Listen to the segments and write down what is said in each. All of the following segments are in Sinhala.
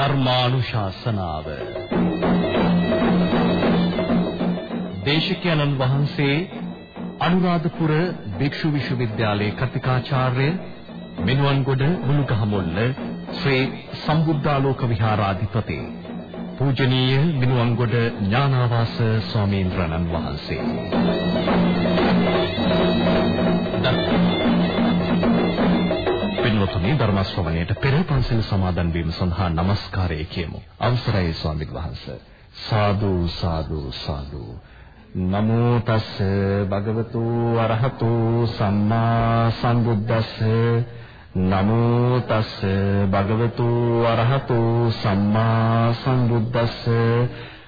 ධර්මානුශාසනාව. දේශකයන්න් වහන්සේ අනුරාධපුර භික්ෂු විශ්වවිද්‍යාලයේ කතිකාචාර්ය මිනුවන්ගොඩ මුළුගහමුල්ල ශ්‍රී සම්බුද්ධාලෝක විහාරාධිපති පූජනීය මිනුවන්ගොඩ ඥානාවාස ස්වාමීන් වහන්සේ. පින්වතුනි ධර්ම ශ්‍රවණයට පෙර පන්සල් සමාදන් වීම සඳහා নমස්කාරය කියමු. අවසරයි ස්වාමීන් වහන්සේ. සාදු සාදු සාදු. නමෝ තස් භගවතු අරහතු සම්මා සම්බුද්දස්ස නමෝ තස් භගවතු අරහතු සම්මා සම්බුද්දස්ස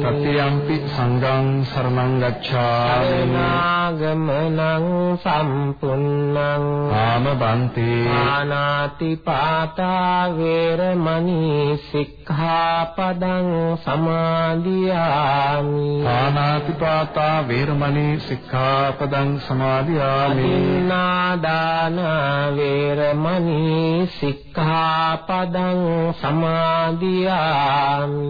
සතියම්පි සංඝං සරණං ගච්ඡාමි. සරණාගමනං සම්පුන්නං ආමබන්ති ආනාති පාතා වේරමණී සික්ඛාපදං සමාදියාමි. ආනාතිපාතා වේරමණී සික්ඛාපදං සමාදියාමි. අදින්නාදාන වේරමණී සික්ඛාපදං සමාදියාමි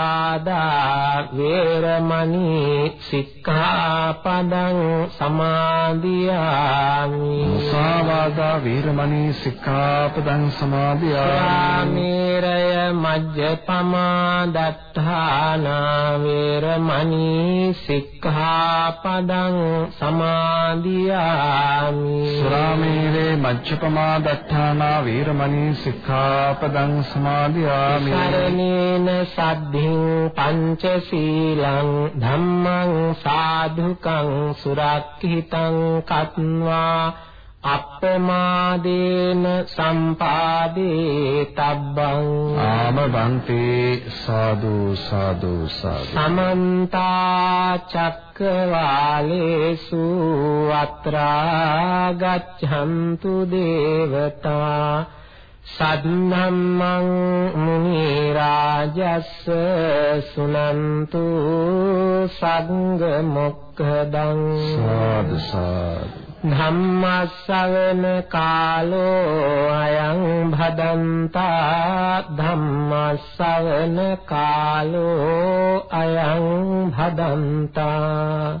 සාවාදා වේරමණී සික්ඛාපදං සමාදියාමි. මුසාවාදා වේරමණී සික්ඛාපදං සමාදියාමි. රාමේරය මජ්ජපමා දත්තාන වේරමණී සික්ඛාපදං සමාදියාමි. සුරාමේරේ මච්ඡපමා දත්තානා වේරමණී සික්ඛාපදං සමාදියාමි. සරණේන සද්ධින් පංචශීලං ධම්මං සාධුකං සුරක්ඛිතං කତ୍වා අප්පමාදේන සම්පාදේ තබ්බං ආමබන්ති සාදු සාදු සාදු සමන්ත චක්කවාලේසු අත්‍රා ගච්ඡන්තු දේවතා සද්ධම්මං මුනි රාජස්ස සුනන්තු සංඝ මොක්ඛදං සාදු සාදු. ධම්මස්සවන කාලෝ අයං භදන්තා ධම්මස්සවන කාලෝ අයං භදන්තා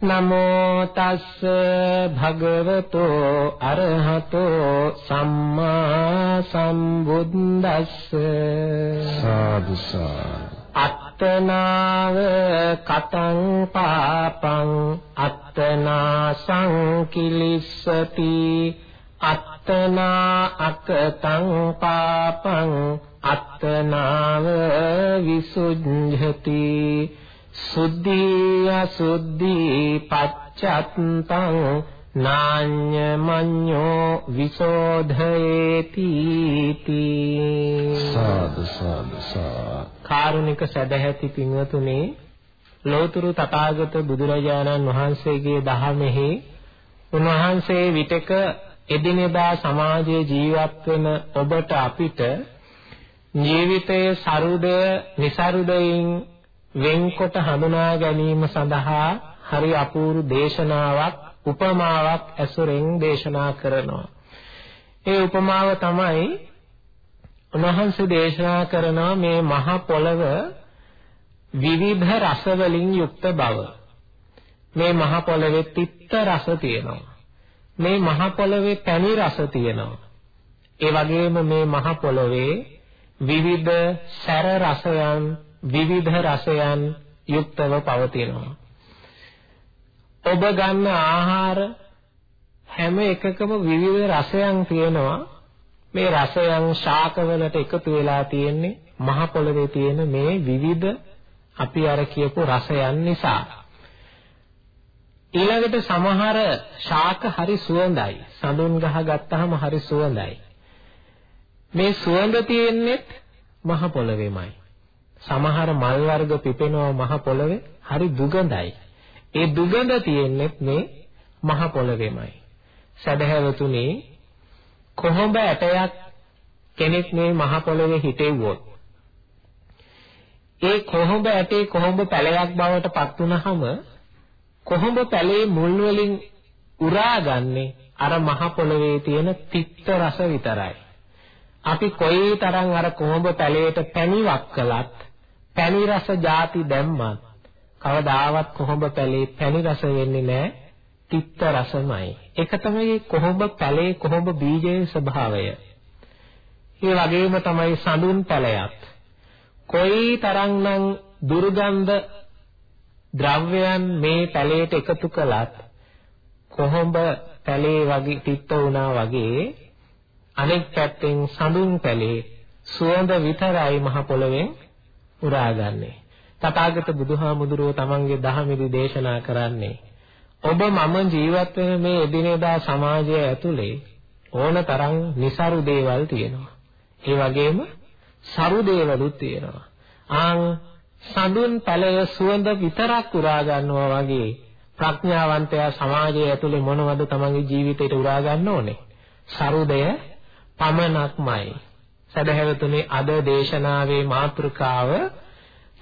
නමෝ තස්ස භගවතෝ අරහතෝ සම්මා සම්බුද්දස්ස. සාදු අත්තනාව කතං පාපං අත්තනා සංකිලිස්සති. අත්ත අත්තනා අකතං පාපං අත්තනාව විසුද්ධති සුද්ධි අසුද්ධි පච්චත්තං නාඤ්ඤ මඤ්ඤෝ විසෝධයේති සාදු සාදු කාරුණික සදැහැති පින්වතුනි ලෝතුරු තථාගත බුදුරජාණන් වහන්සේගේ දහමෙහි උන්වහන්සේ විතක එදිනෙදා සමාජයේ ජීවත් වෙන ඔබට අපිට ජීවිතයේ සරුදය નિසරුදයෙන් වෙන්කොට හඳුනා ගැනීම සඳහා හරි අපූර්ව දේශනාවක් උපමාවක් ඇසුරෙන් දේශනා කරනවා. ඒ උපමාව තමයි උන්වහන්සේ දේශනා කරනවා මේ මහ පොළව විවිධ රස වලින් යුක්ත බව. මේ මහ පොළවේ තිත්ත රස තියෙනවා. මේ මහ පොළවේ පැණි රස තියෙනවා. ඒ වගේම මේ මහ පොළවේ විවිධ සැර රසයන් විවිධ රසයන් යුක්තව පවතිනවා. ඔබ ගන්න ආහාර හැම එකකම විවිධ රසයන් තියෙනවා. මේ රසයන් ශාකවලට එකතු වෙලා තියෙන්නේ මහ පොළවේ තියෙන මේ විවිධ අපි අර කියපු රසයන් නිසා. ඊළඟට සමහර ශාක හරි සුවඳයි. සඳුන් ගහ ගත්තාම හරි සුවඳයි. මේ සුවඳ තියෙන්නේ මහ පොළවේමයි. සමහර මල් වර්ග පිපෙනවා මහ පොළවේ හරි දුගඳයි. ඒ දුගඳ තියෙන්නේ මේ මහ පොළවේමයි. සදහැවතුනි කොහොඹ ඇටයක් කෙනෙක් මේ මහ පොළවේ හිටෙව්වොත් ඒ කොහොඹ ඇටේ කොහොඹ පැලයක් බවට පත් වුනහම කොහොඹ පැලේ මුල් වලින් උරාගන්නේ අර මහ පොළවේ තියෙන තිත්ත රස විතරයි. අපි කොයිතරම් අර කොහොඹ පැලේට පැණිවක් කළත් පැණි රස ಜಾති දැම්මත් කවදාවත් කොහොඹ පැලේ පැණි රස වෙන්නේ නැහැ තිත්ත රසමයි. ඒක තමයි කොහොඹ පැලේ කොහොඹ බීජයේ ස්වභාවය. ඒ වගේම තමයි සඳුන් පැලයක්. කොයි තරම්නම් දුර්ගන්ධ ද්‍රව්‍යයන් මේ පැලේට එකතු කළත් කොහොඹ පැලේ වගේ තිත්ත වුණා වගේ අනෙක් පැත්තෙන් සඳුන් පැලේ සුවඳ විතරයි මහ පොළවෙන් උරාගන්නේ. තථාගත බුදුහාමුදුරුව තමන්ගේ දහමෙදි දේශනා කරන්නේ ඔබ මම ජීවත් වෙන මේ එදිනෙදා සමාජය ඇතුලේ ඕන තරම් નિසරු දේවල් තියෙනවා. ඒ වගේම සරු දේවලුත් තියෙනවා. ආන් සඳුන් පැලය සුවඳ විතරක් උරා ගන්නවා වගේ ප්‍රඥාවන්තයා සමාජය ඇතුලේ මොනවද තමන්ගේ ජීවිතයට උරා ගන්න ඕනේ? සරුදය පමණක්මයි. සදහැවතුනි අද දේශනාවේ මාතෘකාව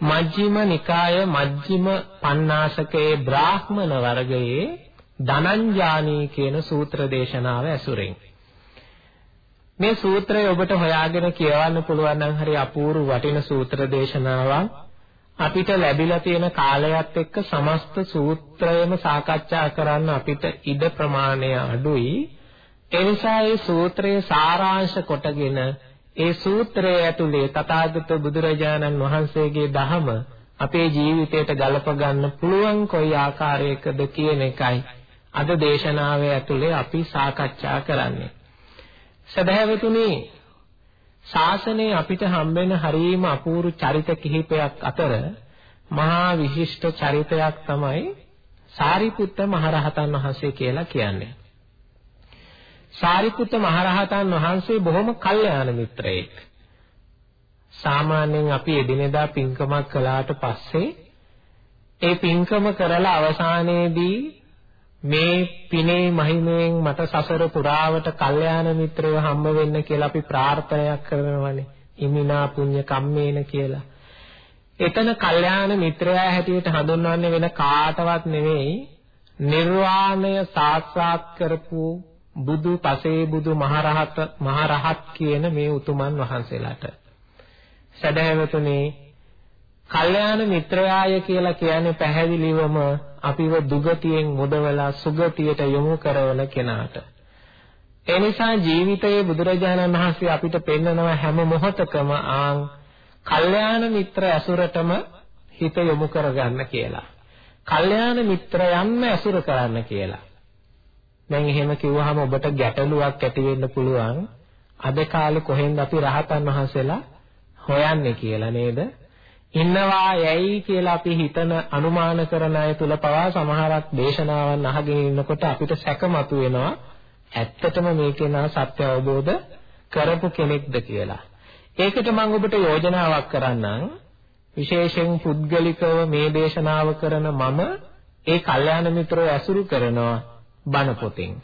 මජ්ක්‍ධිම නිකාය මජ්ක්‍ධිම පඤ්ඤාසකයේ බ්‍රාහ්මණ වර්ගයේ ධනංජානී කියන සූත්‍ර දේශනාව ඇසුරෙන්. මේ සූත්‍රය ඔබට හොයාගෙන කියවන්න පුළුවන් නම් හරි අපූර්ව වටින සූත්‍ර දේශනාවක්. අපිට ලැබිලා තියෙන කාලයත් එක්ක සමස්ත සූත්‍රයම සාකච්ඡා කරන්න අපිට ඉඩ ප්‍රමාණය අඩුයි. ඒ නිසා මේ සූත්‍රයේ සාරාංශ කොටගෙන ඒ සූත්‍රය ඇතුලේ තථාගත බුදුරජාණන් වහන්සේගේ දහම අපේ ජීවිතයට ගලප ගන්න පුළුවන් කොයි ආකාරයකද කියන එකයි අද දේශනාවේ ඇතුලේ අපි සාකච්ඡා කරන්නේ. සදහැවතුනි ශාසනයේ අපිට හම්බෙන හරීම අපූර්ව චරිත කිහිපයක් අතර මහා විශිෂ්ට චරිතයක් තමයි සාරිපුත්ත මහරහතන් වහන්සේ කියලා කියන්නේ. සාරිපුත්ත මහරහතන් වහන්සේ බොහොම කල්යාණ මිත්‍රයෙක්. සාමාන්‍යයෙන් අපි එදිනෙදා පින්කමක් කළාට පස්සේ ඒ පින්කම කරලා අවසානයේදී මේ පිනේ මහිමයෙන් මට සසර පුරාවට කල්යාණ මිත්‍රයව හම්බ වෙන්න කියලා අපි ප්‍රාර්ථනාවක් කරනවානේ. ඉමිනා පුඤ්ඤ කම්මේන කියලා. එතන කල්යාණ මිත්‍රයා හැටියට හඳුන්වන්නේ වෙන කාටවත් නෙවෙයි නිර්වාණය සාක්ෂාත් කරපු බුදු පසේ බුදු මහරහත මහරහත් කියන මේ උතුමන් වහන්සේලාට සදහැවතුනේ කල්යාණ මිත්‍රයාය කියලා කියන්නේ පැහැදිලිවම අපිව දුගතියෙන් මුදවලා සුගතියට යොමු කරන කෙනාට ඒ නිසා ජීවිතයේ බුදුරජාණන් වහන්සේ අපිට පෙන්වනවා හැම මොහොතකම ආන් කල්යාණ මිත්‍ර ඇසුරටම හිත යොමු කරගන්න කියලා. කල්යාණ මිත්‍රයන්ම ඇසුර කරන්න කියලා. දැන් එහෙම කිව්වහම ඔබට ගැටලුවක් ඇති වෙන්න පුළුවන්. අද කාලේ කොහෙන්ද අපි රහතන් වහන්සේලා හොයන්නේ කියලා නේද? ඉන්නවා යැයි කියලා අපි හිතන අනුමාන කරන අය තුල පවා සමහරක් දේශනාවන් අහගෙන ඉන්නකොට අපිට සැකමතු වෙනවා ඇත්තටම මේකේ නා සත්‍ය අවබෝධ කරපු කෙනෙක්ද කියලා. ඒකට මම ඔබට යෝජනාවක් කරන්නම්. විශේෂයෙන් පුද්ගලිකව මේ දේශනාව කරන මම ඒ කල්යාණ මිත්‍රව ඇසුරු කරනවා බණ පොතෙන්.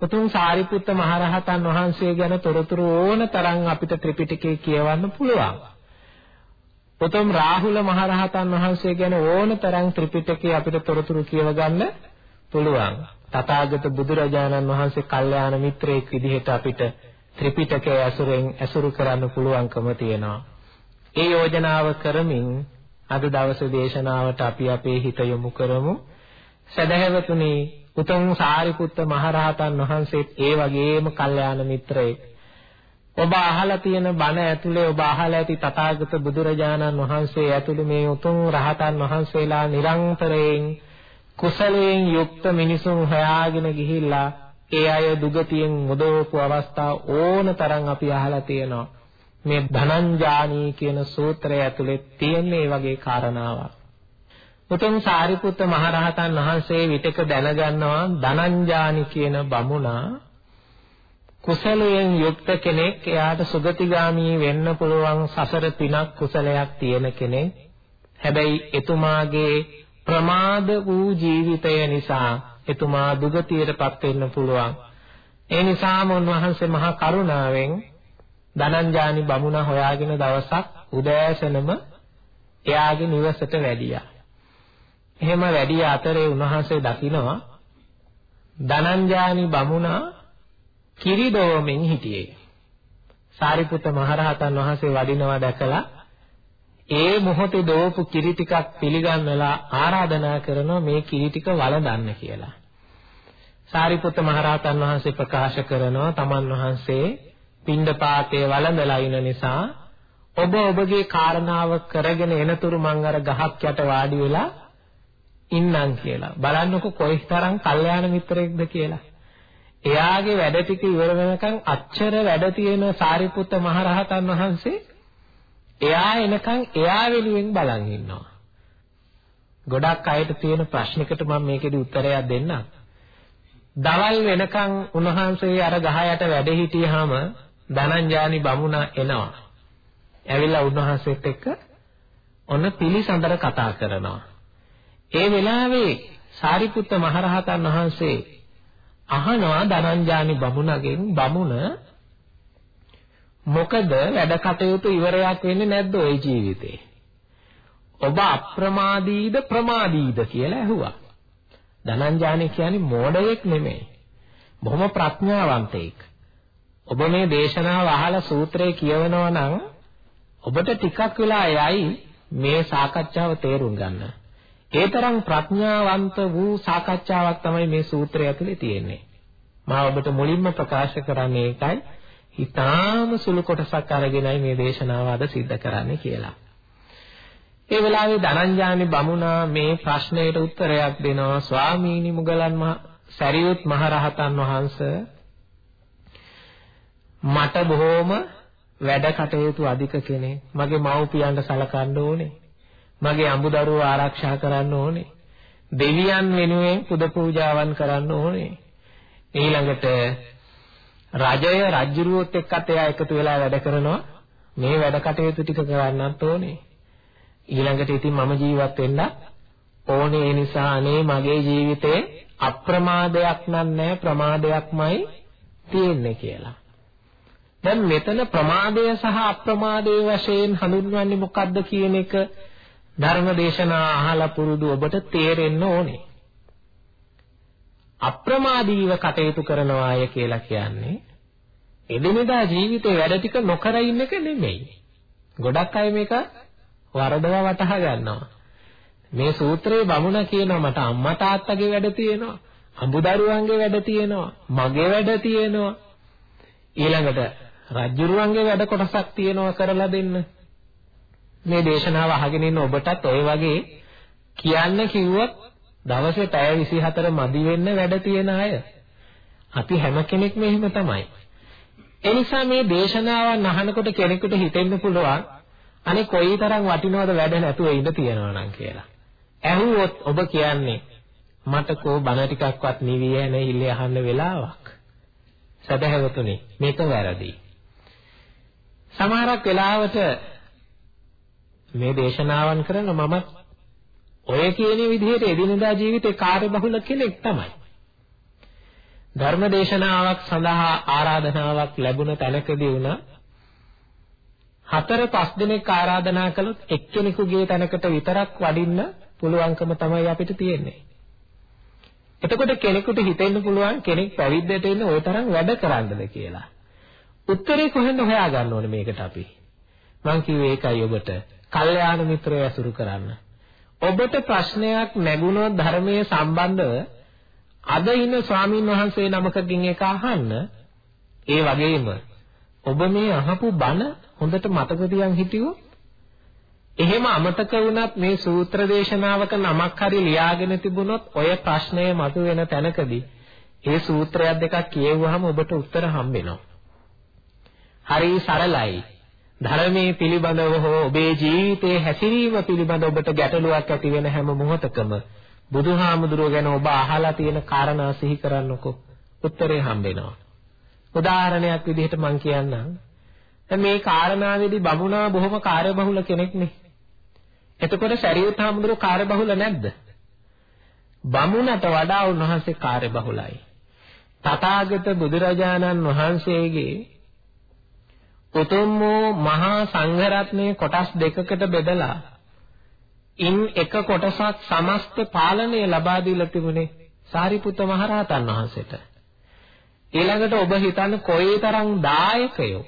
උතුම් සාරිපුත්ත මහරහතන් වහන්සේ ගැන තොරතුරු ඕන තරම් අපිට ත්‍රිපිටකේ කියවන්න පුළුවන්. උතුම් රාහුල මහරහතන් වහන්සේ ගැන ඕන තරම් ත්‍රිපිටකේ අපිට තොරතුරු කියව ගන්න පුළුවන්. තථාගත බුදුරජාණන් වහන්සේ කල්යාණ මිත්‍රයෙක් විදිහට අපිට ත්‍රිපිටකය ඇසුරෙන් ඇසුරු කරන්න පුළුවන්කම තියෙනවා. ඒ යෝජනාව කරමින් අද දවසේ දේශනාවට අපි අපේ හිත යොමු කරමු. සදහැවතුනි උතුම් සාරිපුත්ත මහරහතන් වහන්සේත් ඒ වගේම කල්යාණ මිත්‍රයෙක්. ඔබ අහලා තියෙන බණ ඇතුලේ ඔබ අහලා ඇති තථාගත බුදුරජාණන් වහන්සේ ඇතුළු මේ උතුම් රහතන් වහන්සේලා නිරන්තරයෙන් කුසලයෙන් යුක්ත මිනිසුන් හොයාගෙන ගිහිල්ලා ඒ අය දුගතියෙන් මුදවපු අවස්ථා ඕන තරම් අපි අහලා තියෙනවා. මේ ධනංජානී කියන සූත්‍රය ඇතුලේ තියෙන මේ වගේ කාරණාවක්. උතුම් සාරිපුත්ත මහරහතන් වහන්සේ විතක දැනගන්නවා ධනංජානි කියන බමුණා කුසලයෙන් යුක්ත කෙනෙක් එයාට සුගතිගාමී වෙන්න පුළුවන් සසර පිනක් කුසලයක් තියෙන කෙනෙක්. හැබැයි එතුමාගේ ප්‍රමාද වූ ජීවිතය නිසා එතුමා දුගතියටපත් වෙන්න පුළුවන්. ඒ නිසාම උන්වහන්සේ මහා කරුණාවෙන් ධනංජානි බමුණා හොයාගෙන දවසක් උදෑසනම එයාගේ නිවසට වැඩියා. එහෙම වැඩිය අතරේ උන්වහන්සේ දකිනවා ධනංජානි බමුණා කිරිදෝමෙන් හිටියේ. සාරිපුත්ත මහරහතන් වහන්සේ වඩිනවා දැකලා ඒ මොහොතේ දෝපු කිරි ටිකක් පිළිගන්නලා ආරාධනා කරනවා මේ කිරි ටික වළඳන්න කියලා. සාරිපුත්ත මහරහතන් වහන්සේ ප්‍රකාශ කරනවා තමන් වහන්සේ පින්ඩපාතේ වළඳලා ඉන නිසා ඔබ ඔබගේ කාරණාව කරගෙන එනතුරු මං අර ගහක් යට වාඩි වෙලා ඉන්නම් කියලා. බලන්නකො කොයිතරම් කල්යාණ මිත්‍රයෙක්ද කියලා. එයාගේ වැඩ ටික ඉවර වෙනකන් අච්චර වැඩ තියෙන සාරිපුත්ත මහරහතන් වහන්සේ එයා එනකන් එයා වෙනුවෙන් බලන් ඉන්නවා. ගොඩක් අයට තියෙන ප්‍රශ්නකට මම මේකෙදි උත්තරයක් දෙන්නම්. දවල් වෙනකන් උන්වහන්සේ අර ගහ යට වැඩ හිටියාම ධනංජානි බමුණා එනවා. ඇවිල්ලා උන්වහන්සේත් එක්ක ඔන්න පිළිසඳර කතා කරනවා. ඒ වෙලාවේ සාරිපුත්ත මහරහතන් වහන්සේ අහනවා ධනංජානි බමුණගෙන් බමුණ මොකද වැඩ කටයුතු ඉවරයක් වෙන්නේ නැද්ද ওই ජීවිතේ? ඔබ අප්‍රමාදීද ප්‍රමාදීද කියලා ඇහුවා. ධනංජානි කියන්නේ මෝඩයෙක් නෙමෙයි. බොහොම ප්‍රඥාවන්තයෙක්. ඔබ මේ දේශනාව අහලා සූත්‍රය කියවනවා නම් ඔබට ටිකක් වෙලා යයි මේ සාකච්ඡාව තේරුම් ගන්න. ඒ තරම් ප්‍රඥාවන්ත වූ සාකච්ඡාවක් තමයි මේ සූත්‍රය ඇතුලේ තියෙන්නේ. මම ඔබට මුලින්ම ප්‍රකාශ කරන්නේ ඒකයි. ඊටාම සුළු කොටසක් අරගෙනයි මේ දේශනාව අද සිද්ධ කරන්නේ කියලා. ඒ වෙලාවේ ධනංජානි බමුණා මේ ප්‍රශ්නයට උත්තරයක් දෙනවා ස්වාමීනි මුගලන් මහ සරියුත් මහරහතන් වහන්සේ මට බොහොම වැඩ කටයුතු අධික කෙනෙක්. මගේ මව්පියන්ට සලකන්න ඕනේ. මගේ අඹදරුවෝ ආරක්ෂා කරන්න ඕනේ. දෙවියන් වෙනුවෙන් පුද පූජාවන් කරන්න ඕනේ. ඊළඟට රජය රජුරුවොත් එක්කත් එයා එකතු වෙලා වැඩ කරනවා. මේ වැඩ කටයුතු ටික කරන්නත් ඕනේ. ඊළඟට ඉතින් මම ජීවත් වෙන්න ඕනේ ඒ නිසා අනේ මගේ ජීවිතේ අප්‍රමාදයක් නෑ ප්‍රමාදයක්මයි තියෙන්නේ කියලා. දැන් මෙතන ප්‍රමාදය සහ අප්‍රමාදය වශයෙන් හඳුන්වන්නේ මොකක්ද කියන එක ධර්මදේශනා අහලා පුරුදු ඔබට තේරෙන්න ඕනේ. අප්‍රමාදීව කටයුතු කරනවා අය කියලා කියන්නේ එදිනෙදා ජීවිතේ වැඩ ටික නොකර ඉන්න එක නෙමෙයි. ගොඩක් අය මේක වරදවා වටහා ගන්නවා. මේ සූත්‍රයේ බමුණ කියනවා මට අම්මා තාත්තගේ වැඩ තියෙනවා. අඹදරුවන්ගේ වැඩ තියෙනවා. මගේ වැඩ තියෙනවා. ඊළඟට රජුරුවන්ගේ වැඩ කොටසක් තියෙනවා කරලා දෙන්න. මේ දේශනාව අහගෙන ඉන්න ඔබටත් ඔය වගේ කියන්න කිව්වොත් දවසේ පැය 24 මදි වෙන්න වැඩ තියෙන අය. අපි හැම කෙනෙක්ම එහෙම තමයි. ඒ නිසා මේ දේශනාවන් අහනකොට කෙනෙකුට හිතෙන්න පුළුවන් අනේ කොයිතරම් වටිනවද වැඩ නැතුව ඉඳ තියනවා නම් කියලා. ඇහුවොත් ඔබ කියන්නේ මට කෝ බණ ටිකක්වත් නිවිය නැහිල්ල අහන්න වෙලාවක්. සදහැවතුනි මේක වැරදි. සමහරක් වෙලාවට මේ දේශනාවන් කරන මම ඔය කියන විදිහට එදිනදා ජීවිතේ කාර්යබහුල කෙනෙක් තමයි. ධර්ම දේශනාවක් සඳහා ආරාධනාවක් ලැබුණ තැනකදී වුණා හතර පහ දිනක් ආරාධනා කළොත් එක්කෙනෙකුගේ තැනකට විතරක් වඩින්න පුළුවන්කම තමයි අපිට තියෙන්නේ. එතකොට කෙනෙකුට හිතෙන්න පුළුවන් කෙනෙක් පැවිද්දට එන්න ওই තරම් වැඩ කරන්නද කියලා. උත්තරේ කොහෙන්ද හොයාගන්න ඕනේ මේකට අපි? මං කිව්වේ ඒකයි ඔබට. කල්යාණ මිත්‍රය ඇසුරු කරන්න. ඔබට ප්‍රශ්නයක් නැගුණොත් ධර්මයේ සම්බන්ධව අද ඉන්න ස්වාමින් වහන්සේ නමකකින් එක අහන්න ඒ වගේම ඔබ මේ අහපු බණ හොඳට මතක තියන් හිටියොත් එහෙම අමතක වුණත් මේ සූත්‍ර දේශනාවක නමක් හරි ලියාගෙන තිබුණොත් ඔය ප්‍රශ්නය මතුවෙන තැනකදී ඒ සූත්‍රයක් දෙකක් කියෙව්වහම ඔබට උත්තර හම්බෙනවා. හරි සරලයි. ධර්මයේ පිළිබඳව හෝ ඔබේ ජීවිතයේ හැසිරීම පිළිබඳ ඔබට ගැටලුවක් ඇති වෙන හැම මොහොතකම බුදුහාමුදුරුව ගැන ඔබ අහලා තියෙන කාරණා සිහි කරන්නකෝ උත්තරේ හම්බෙනවා. උදාහරණයක් විදිහට මම කියන්නම්. දැන් මේ කාරණාවේදී බමුණා බොහොම කාර්යබහුල කෙනෙක්නේ. එතකොට සරියුත් හාමුදුරුව කාර්යබහුල නැද්ද? බමුණට වඩා උන්වහන්සේ කාර්යබහුලයි. තථාගත බුදුරජාණන් වහන්සේගේ උතුම් වූ මහා සංඝරත්නයේ කොටස් දෙකකට බෙදලා ඉන් එක කොටසක් සමස්ත පාලනය ලබා දීලා තිබුණේ සාරිපුත්ත මහරහතන් වහන්සේට. ඊළඟට ඔබ හිතන්න කොයිතරම් දායකයෝ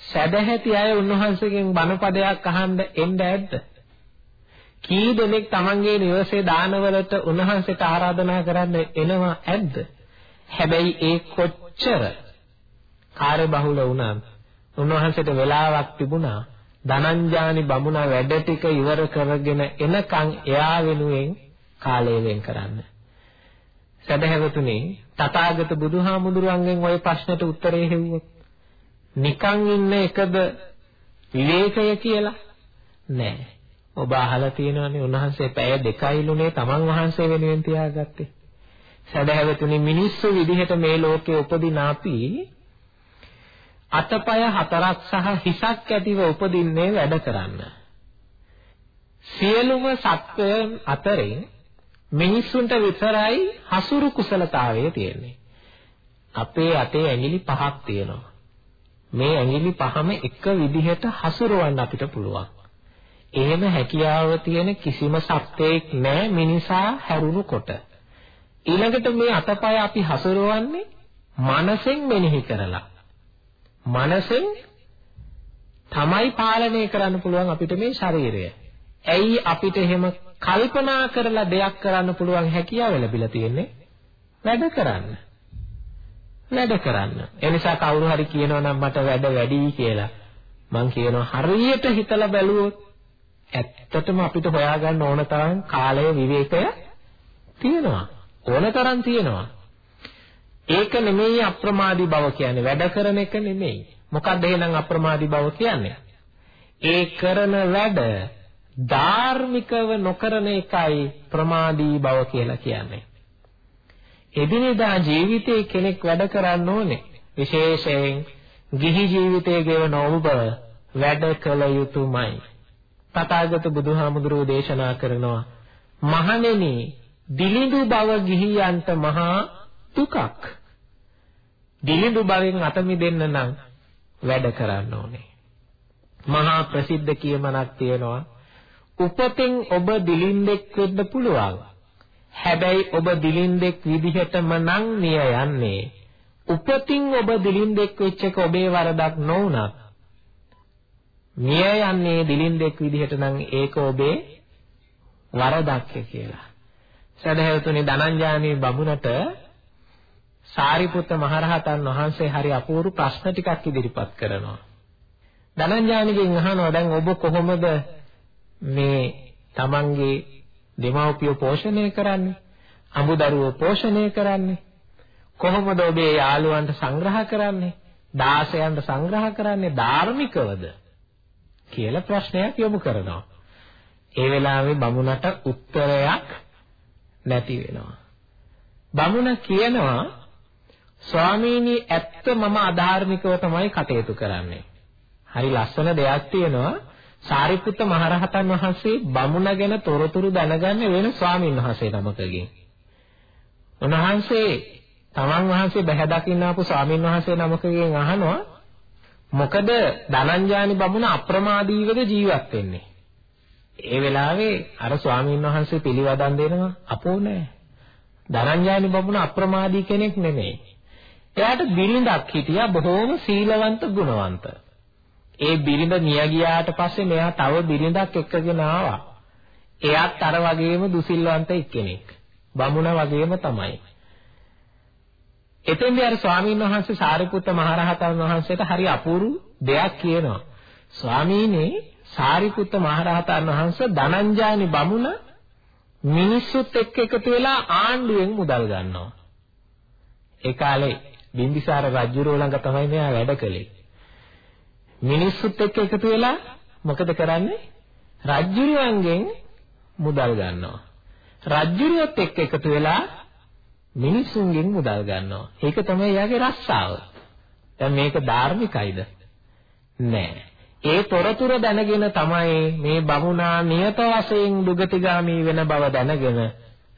සැදැහැති අය උන්වහන්සේගෙන් බණපදයක් අහන්න එන්න ඇද්ද? කී දෙනෙක් Tamanගේ නිවසේ දානවලට උන්වහන්සේට ආරාධනා කරන්න එනවා ඇද්ද? හැබැයි ඒ කොච්චර කාර්යබහුල වුණත් උන්වහන්සේට වෙලාවක් තිබුණා ධනංජානි බමුණා වැඩ ටික ඉවර කරගෙන එනකන් එයා වෙනුවෙන් කාලය වෙන් කරන්න. සදහැවතුනි තථාගත බුදුහාමුදුරුවන්ගෙන් ওই ප්‍රශ්නට උත්තරේ හෙව්වොත් නිකන් ඉන්න එකද විවේකය කියලා නෑ. ඔබ අහලා තියෙනවනේ උන්වහන්සේ පැය දෙකයිලුනේ තමන් වහන්සේ වෙනුවෙන් තියාගත්තේ. සදහැවතුනි මිනිස්සු විදිහට මේ ලෝකේ උපදින අපි අතපය හතරක් සහ හිසක් ඇතිව උපදින්නේ වැඩ කරන්න. සියලුම සත්වයන් අතරින් මිනිස්සුන්ට විතරයි හසුරු කුසලතාවය තියෙන්නේ. අපේ අතේ ඇඟිලි පහක් තියෙනවා. මේ ඇඟිලි පහම එක විදිහට හසුරවන්න අපිට පුළුවන්. එහෙම හැකියාව තියෙන කිසිම සත්වයක් නැහැ මිනිසා හැරුණුකොට. ඊළඟට මේ අතපය අපි හසුරවන්නේ මනසෙන් මෙනෙහි කරලා. මනසෙන් තමයි පාලනය කරන්න පුළුවන් අපිට මේ ශරීරය. ඇයි අපිට එහෙම කල්පනා කරලා දෙයක් කරන්න පුළුවන් හැකියාව ලැබිලා තියෙන්නේ? වැඩ කරන්න. වැඩ කරන්න. ඒ නිසා කවුරු හරි කියනවා නම් මට වැඩ වැඩි කියලා මං කියනවා හරියට හිතලා බැලුවොත් ඇත්තටම අපිට හොයාගන්න ඕන තරම් කාලය විවේකය තියෙනවා. ඕන තරම් තියෙනවා. ඒක නෙමෙයි අප්‍රමාදී බව කියන්නේ වැඩ කරන එක නෙමෙයි. මොකක්ද එහෙනම් අප්‍රමාදී බව කියන්නේ? ඒ කරන වැඩ ධාර්මිකව නොකරන එකයි ප්‍රමාදී බව කියලා කියන්නේ. එදිනෙදා ජීවිතේ කෙනෙක් වැඩ කරන්න ඕනේ. විශේෂයෙන් ගිහි ජීවිතයේ ගෙවන ඔබ වැඩ කළ යුතුමයි. තථාගත බුදුහාමුදුරුවෝ දේශනා කරනවා මහණෙනි දිලිඳු බව ගිහියන්ට මහා දුකක්. දිලිඳු බවෙන් අත මිදෙන්න නම් වැඩ කරන්න ඕනේ. මහා ප්‍රසිද්ධ කියමනක් තියෙනවා. උපතින් ඔබ දිලින්දෙක් වෙන්න පුළුවන්. හැබැයි ඔබ දිලින්දෙක් විදිහටම නම් මිය යන්නේ. උපතින් ඔබ දිලින්දෙක් වෙච්ච එක ඔබේ වරදක් නොවුනත් මිය යන්නේ දිලින්දෙක් විදිහට නම් ඒක ඔබේ වරදක් කියලා. සදහැවතුනි ධනංජානී බමුණට සාරිපුත්ත මහරහතන් වහන්සේ හරි අපූර්ව ප්‍රශ්න ටිකක් ඉදිරිපත් කරනවා. ධනංජානිගෙන් අහනවා දැන් ඔබ කොහොමද මේ තමන්ගේ දෙමව්පිය පෝෂණය කරන්නේ? අමුදරුවෝ පෝෂණය කරන්නේ? කොහොමද ඔබේ යාළුවන්ට සංග්‍රහ කරන්නේ? දාසයන්ට සංග්‍රහ කරන්නේ ධාර්මිකවද? කියලා ප්‍රශ්නයක් යොමු කරනවා. ඒ වෙලාවේ බමුණට උත්තරයක් නැති වෙනවා. බමුණ කියනවා ස්වාමීනි ඇත්ත මම අධාර්මිකව තමයි කටයුතු කරන්නේ. හරි ලස්සන දෙයක් තියෙනවා. සාරිපුත්ත මහරහතන් වහන්සේ බමුණ ගැන තොරතුරු දැනගන්න වෙන ස්වාමීන් වහන්සේ නමකගෙන්. උන්වහන්සේ තමන් වහන්සේ බැහැ දකින්න ආපු ස්වාමීන් වහන්සේ නමකගෙන් අහනවා මොකද ධනංජානි බමුණ අප්‍රමාදීවද ජීවත් වෙන්නේ? ඒ වෙලාවේ අර ස්වාමීන් වහන්සේ පිළිවදන් දෙනවා අපෝ නෑ. ධනංජානි බමුණ අප්‍රමාදී කෙනෙක් නෙමෙයි. එයාට බිරිඳක් හිටියා බොහෝම සීලවන්ත ගුණවන්ත. ඒ බිරිඳ මිය ගියාට පස්සේ මෙයා තව බිරිඳක් එක්කගෙන ආවා. එයාත් අර වගේම දුසිල්වන්ත එක්කෙනෙක්. බමුණ වගේම තමයි. එතෙන්දී අර ස්වාමීන් වහන්සේ සාරිපුත්ත මහරහතන් වහන්සේට හරි අපූර්ව දෙයක් කියනවා. ස්වාමීනි සාරිපුත්ත මහරහතන් වහන්සේ ධනංජානි බමුණ මිනිස්සුත් එක්ක එකතු වෙලා ආණ්ඩුවෙන් මුදල් ගන්නවා. ඒ කාලේ බිම්බිසාර රජුරෝ ළඟ තමයි මෙයා වැඩ කළේ. මිනිස්සුත් එක්ක එකතු වෙලා මොකද කරන්නේ? රජුරුවන්ගෙන් මුදල් ගන්නවා. රජුරුවත් එක්ක එකතු වෙලා මිනිසුන්ගෙන් මුදල් ගන්නවා. ඒක තමයි එයාගේ රස්සාව. දැන් මේක ධාර්මිකයිද? නෑ. ඒ තොරතුරු දැනගෙන තමයි මේ බමුණා නියත වශයෙන් දුගතිගාමි වෙන බව දැනගෙන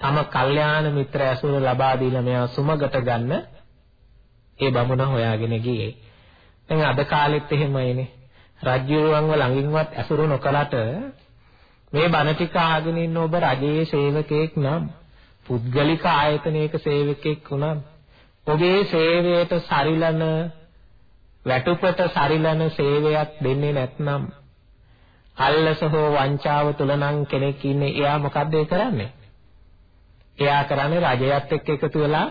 තම කල්යාණ මිත්‍ර ඇසුර ලබා දීලා මෙයා සුමගට ගන්න ඒ බමුණ හොයාගෙන ගියේ. දැන් අද කාලෙත් එහෙමයිනේ. රජ්‍යරුවන්ව ළඟින්වත් ඇසුරු නොකලට මේ බණ ටික අහගෙන ඉන්න ඔබ රජයේ සේවකයෙක් නම් පුද්ගලික ආයතනයක සේවකෙක් වුණත් ඔබේ සේවයට සරිලන වැටුපට සරිලන සේවයක් දෙන්නේ නැත්නම් අල්ලස හෝ වංචාව තුල නම් කෙනෙක් ඉන්නේ එයා මොකද්ද කරන්නේ? එයා කරන්නේ රජයත් එක්ක එකතු වෙලා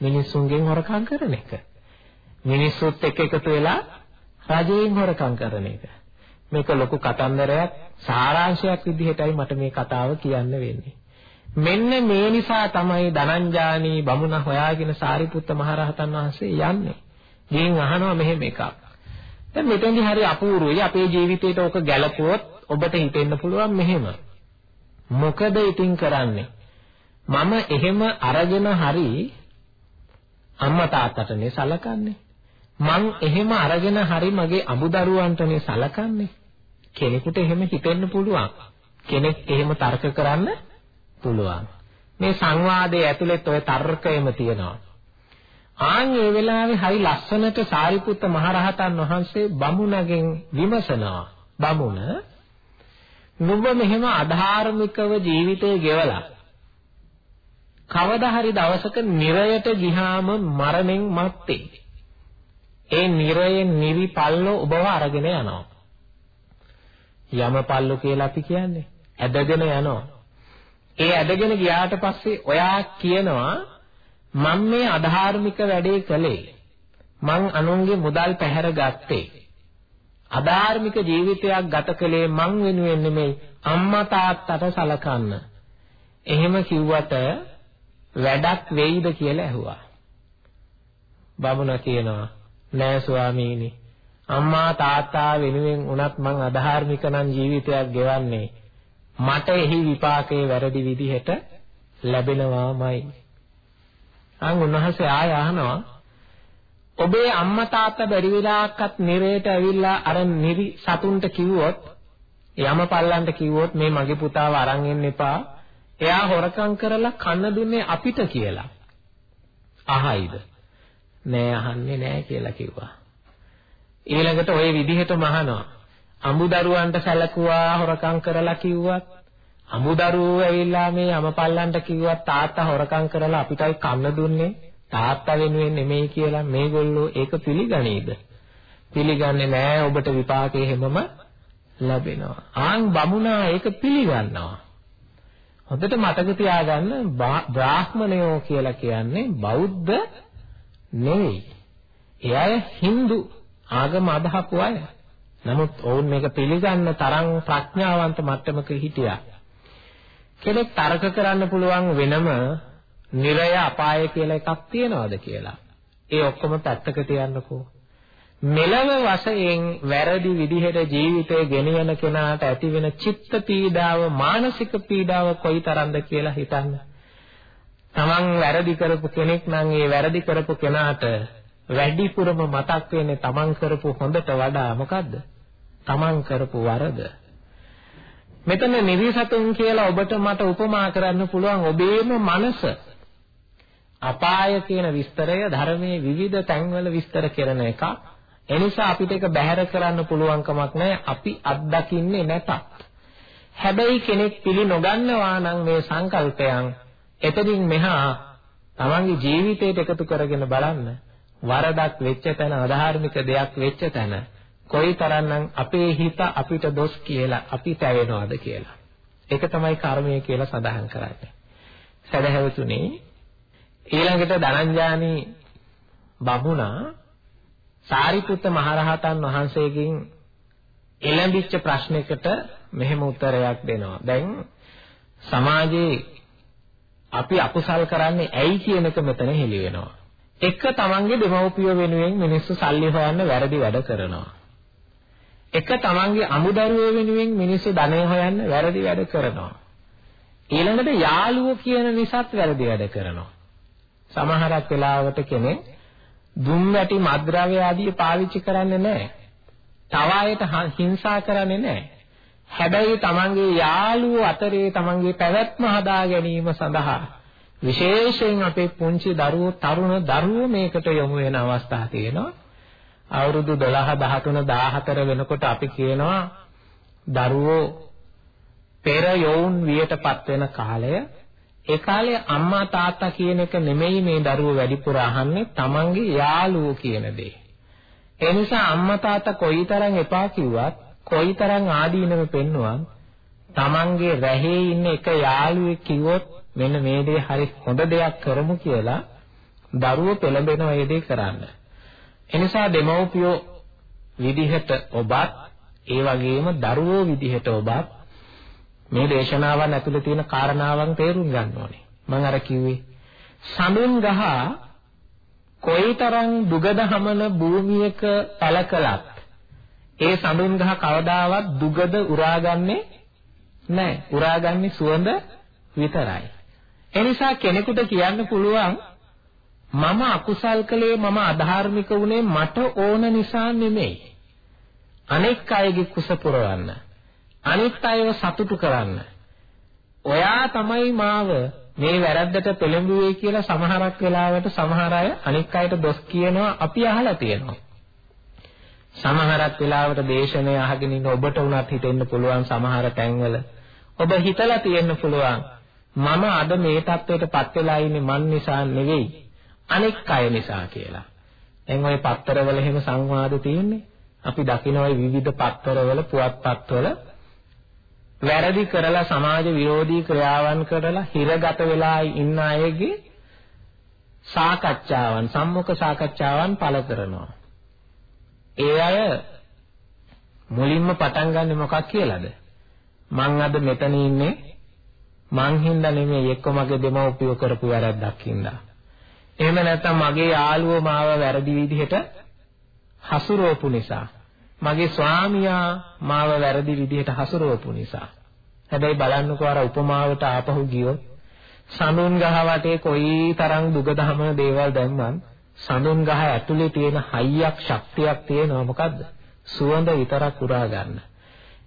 මිනිස්සුන්ගෙන් හොරකම් කරන එක. මිනිස්සුත් එක්ක එකතු වෙලා රජයෙන් හොරකම් කරන එක. මේක ලොකු කතන්දරයක් සාරාංශයක් විදිහටයි මට මේ කතාව කියන්න වෙන්නේ. මෙන්න මේ නිසා තමයි ධනංජානි බමුණ හොයාගෙන සාරිපුත්ත මහරහතන් වහන්සේ යන්නේ. ගිහින් අහනවා මෙහෙම එකක්. දැන් මෙතෙන්දි හරි අපූර්වයි අපේ ජීවිතේට ඕක ගැලපුවොත් ඔබට හිතෙන්න පුළුවන් මෙහෙම. මොකද ඉතින් කරන්නේ? මම එහෙම අරගෙන හරි අම්මා තාත්තටනේ සලකන්නේ. මං එහෙම අරගෙන හරි මගේ අමුදරුවන්ටනේ සලකන්නේ. කෙනෙකුට එහෙම හිතෙන්න පුළුවන්. කෙනෙක් එහෙම තර්ක කරන්න පුළුවන්. මේ සංවාදයේ ඇතුළෙත් ওই තර්කයම තියෙනවා. ආන් ඒ වෙලාවේ හරි ලස්සනට සාරිපුත්ත මහරහතන් වහන්සේ බමුණගෙන් විමසනවා. බමුණ නුඹ මෙහෙම අධාර්මිකව ජීවිතේ ගෙවලා කවදා හරි දවසක නිරයට ගිහාම මරණයෙන් මත්තේ ඒ නිරයෙන් නිවි පල්ලෝ ඔබව අරගෙන යනවා. යම පල්ලෝ කියලා අපි කියන්නේ ඇදගෙන යනවා. ඒ ඇදගෙන ගියාට පස්සේ ඔයා කියනවා මම මේ අධාර්මික වැඩේ කළේ. මං අනුන්ගේ මුදල් පැහැර ගත්තේ. අධාර්මික ජීවිතයක් ගත කළේ මං වෙනුවෙන් නෙමෙයි අම්මා තාත්තට සලකන්න. එහෙම කිව්වට වැඩක් වෙයිද කියලා ඇහුවා. බමුණ කියනවා නෑ ස්වාමීනි අම්මා තාත්තා වෙනුවෙන් උනත් මං අධාර්මික නම් ජීවිතයක් ගෙවන්නේ මට එහි විපාකේ වැරදි විදිහට ලැබෙනවාමයි. අන් උන්වහන්සේ ආය අහනවා ඔබේ අම්මා තාත්තා බැරි වෙලාවක්වත් නිරේට ඇවිල්ලා අර නිරි සතුන්ට කිව්වොත් යමපල්ලන්ට කිව්වොත් මේ මගේ පුතාව අරන් එන්න එපා. එයා හොරකම් කරලා කන්න දුන්නේ අපිට කියලා. අහයිද? නෑ අහන්නේ නෑ කියලා කිව්වා. ඊළඟට ওই විදිහටම අහනවා. අමුදරුවන්ට සැලකුවා හොරකම් කරලා කිව්වත් අමුදරුවෝ ඇවිල්ලා මේ යමපල්ලන්ට කිව්වත් තාත්තා හොරකම් කරලා අපිටයි කන්න දුන්නේ තාත්තා වෙනුවෙන් නෙමෙයි කියලා මේගොල්ලෝ ඒක පිළිගනීද පිළිගන්නේ නැහැ ඔබට විපාකේ හැමම ලැබෙනවා ආන් බමුණා ඒක පිළිගන්නවා හොඳට මතක තියාගන්න බ්‍රාහ්මණයෝ කියලා කියන්නේ බෞද්ධ නෙවෙයි එයා හින්දු ආගම අදහපු අය නමුත් ඔවුන් මේක පිළිගන්න තරම් ප්‍රඥාවන්ත මට්ටමක හිටියා. කෙනෙක් තර්ක කරන්න පුළුවන් වෙනම නිරය අපාය කියලා එකක් තියනවාද කියලා. ඒ ඔක්කොම පැත්තක තියන්නකෝ. මෙලව වශයෙන් වැරදි විදිහට ජීවිතය ගෙනියන කෙනාට ඇතිවෙන චිත්ත පීඩාව මානසික පීඩාව කොයිතරම්ද කියලා හිතන්න. තමන් වැරදි කරපු කෙනෙක් නම් ඒ වැරදි කරපු කෙනාට වැඩිපුරම මතක් වෙන්නේ තමන් කරපු හොඳට වඩා මොකද්ද? තමන් කරපු වරද. මෙතන නිවිසතුන් කියලා ඔබට මට උපමා කරන්න පුළුවන් ඔබේම මනස. අපාය කියන විස්තරය ධර්මයේ විවිධ තැන්වල විස්තර කරන එකක්. එනිසා අපිට ඒක බැහැර කරන්න පුළුවන් කමක් නැහැ. අපි අත්දකින්නේ නැතත්. හැබැයි කෙනෙක් පිළි නොගන්නවා නම් මේ සංකල්පයන් එතනින් මෙහා තමන්ගේ ජීවිතයට එකතු කරගෙන බලන්න වරදක් වෙච්ච තැන අධාර්මික දෙයක් වෙච්ච තැන කොයිතරම්නම් අපේ හිත අපිට දොස් කියලා අපි තැවෙනවද කියලා. ඒක තමයි කර්මය කියලා සඳහන් කරන්නේ. සදහැවතුනි ඊළඟට ධනංජානි බමුණා සාරිපුත්ත මහරහතන් වහන්සේගෙන් එළඹිච්ච ප්‍රශ්නයකට මෙහෙම උත්තරයක් දෙනවා. දැන් සමාජයේ අපි අකුසල් කරන්නේ ඇයි කියන එක මෙතන හෙළි වෙනවා. එක තමන්ගේ දෙමව්පිය වෙනුවෙන් මිනිස්සු සල්ලි හොයන්න වැරදි වැඩ කරනවා. එක තමන්ගේ අමුදරුවෝ වෙනුවෙන් මිනිස්සු ධනය හොයන්න වැරදි වැඩ කරනවා. ඊළඟට යාළුවෝ කියන නිසාත් වැරදි වැඩ කරනවා. සමහරක් වෙලාවට කෙනෙක් දුම් වැටි මද්ද්‍රව්‍ය ආදී පාවිච්චි කරන්නේ නැහැ. තව අයට හිංසා කරන්නේ නැහැ. හැබැයි තමන්ගේ යාළුවෝ අතරේ තමන්ගේ පැවැත්ම හදා ගැනීම සඳහා විශේෂයෙන් අපේ පුංචි දරුවෝ තරුණ දරුවෝ මේකට යොමු වෙන අවස්ථා තියෙනවා. අවුරුදු 12 13 14 වෙනකොට අපි කියනවා දරුවෝ පෙර යෝන් වියටපත් වෙන කාලය ඒ කාලේ අම්මා තාත්තා කියන එක නෙමෙයි මේ දරුවෝ වැඩිපුර අහන්නේ තමන්ගේ යාළුවෝ කියන දේ. ඒ නිසා අම්මා තාත්තා කොයිතරම් එපා කිව්වත් කොයිතරම් ආදීනව පෙන්නුවත් තමන්ගේ රැහේ ඉන්න එක යාළුවෙක් කිව්වොත් මෙන්න මේ දේ හරි හොඳ දෙයක් කරමු කියලා දරුවෝ පෙළඹෙනවා ඒ දේ කරන්න. එනිසා දෙමව්පියෝ විදිහට ඔබත් ඒ වගේම දරුවෝ විදිහට ඔබත් මේ දේශනාවන් ඇතුළේ තියෙන කාරණාවන් තේරුම් ගන්න ඕනේ. මම අර කිව්වේ සඳුන් ගහ කොයිතරම් දුගද හමන භූමියක පැල කළත් ඒ සඳුන් ගහ කවදාවත් දුගද උරාගන්නේ නැහැ. උරාගන්නේ සුවඳ විතරයි. එනිසා කෙනෙකුට කියන්න පුළුවන් මම අකුසල් කළේ මම අධාර්මික වුණේ මට ඕන නිසා නෙමෙයි. අනෙක් අයගේ කුස පුරවන්න. අනිත් අයව සතුටු කරන්න. ඔයා තමයි මාව මේ වැරද්දට පෙළඹුවේ කියලා සමහරක් වෙලාවට සමහර අය අනික් අයට දොස් කියනවා අපි අහලා තියෙනවා. සමහරක් වෙලාවට දේශනේ අහගෙන ඉන්න ඔබට උනත් හිතෙන්න පුළුවන් සමහර තැන්වල ඔබ හිතලා තියෙන්න පුළුවන් මම අද මේ தത്വයටපත් වෙලා ඉන්නේ මන් නිසා නෙවෙයි අනික් අය නිසා කියලා. දැන් ওই පත්තරවල එහෙම සංවාද තියෙන්නේ. අපි දකින ওই විවිධ පත්තරවල පුවත් පත්වල වැරදි කරලා සමාජ විරෝධී ක්‍රියාවන් කරලා හිරගත වෙලා ඉන්න අයගේ සාකච්ඡාවන් සම්මුඛ සාකච්ඡාවන් පළ කරනවා. ඒ අය මුලින්ම පටන් ගන්නෙ මොකක් කියලාද? මං අද මෙතන ඉන්නේ මං හින්දා නෙමෙයි එක්ක මගේ දෙමව්පියෝ කරපු වැරද්දක් හින්දා. එහෙම නැත්නම් මගේ යාළුවෝ මාව වැරදි විදිහට හසුරුවපු නිසා. මගේ ස්වාමියා මාව වැරදි විදිහට හසුරුවපු නිසා. හැබැයි බලන්නකෝ අර උපමාවට ආපහු ගියොත් සඳුන් ගහ වටේ කොයි තරම් දුගදහම දේවල් දැම්මන් සඳුන් ගහ ඇතුලේ තියෙන හයියක් ශක්තියක් තියෙනවා මොකද්ද? සුවඳ විතරක් උරා ගන්න.